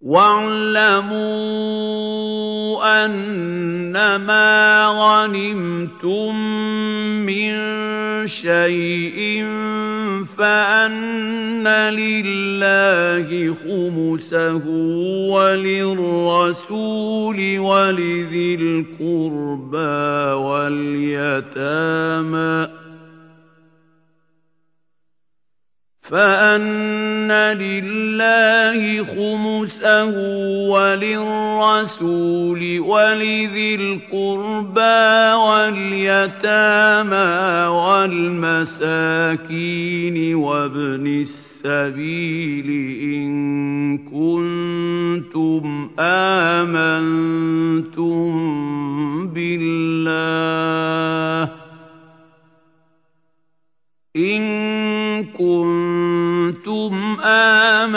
وَاعْلَمُوا أَنَّمَا غَنِمْتُم مِّن شَيْءٍ فَأَنَّ لِلَّهِ خُمُسَهُ وَلِلرَّسُولِ وَلِذِي الْقُرْبَىٰ وَالْيَتَامَىٰ فَأَنَّ لِلَّهِ خُمُسَهُ وَلِلرَّسُولِ وَلِذِي الْقُرْبَىٰ وَالْيَتَامَىٰ وَالْمَسَاكِينِ وَابْنِ السَّبِيلِ إِن كُنتُمْ آمَنتُم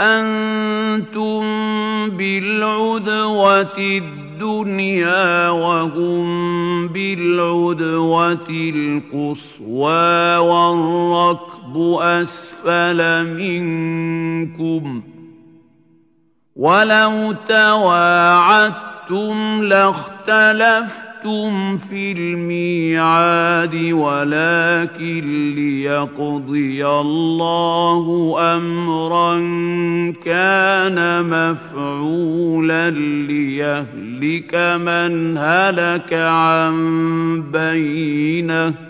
أَنتُم بِالْعُدْوَةِ الدُّنْيَا وَهُم بِالْعُدْوَةِ الْقُصْوَىٰ وَالرَّكْبُ أَسْفَلَ مِنكُمْ ۚ وَلَوْ تَوَاعَدتُّمْ لَاخْتَلَفْتُمْ فِي الْمِيعَادِ وَلَٰكِن لِّيَقْضِيَ اللَّهُ أَمْرًا كَانَ مَفْعُولًا لِّيَهْلِكَ مَنْ هَلَكَ عَن بَيِّنَةٍ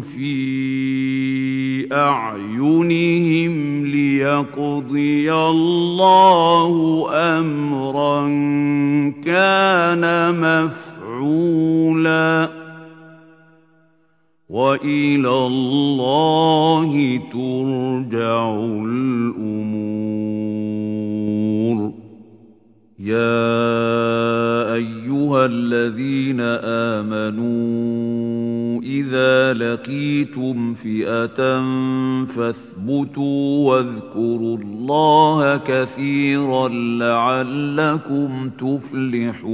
فِي أَعْيُنِهِمْ لِيَقْضِيَ اللَّهُ أَمْرًا كَانَ مَفْعُولًا ۗ. وَإِلَى اللَّهِ تُرْجَعُ الَّذِينَ آمَنُوا إِذَا لَقِيتُمْ فِئَةً فَاثْبُتُوا وَاذْكُرُوا اللَّهَ كَثِيرًا لَّعَلَّكُمْ تُفْلِحُونَ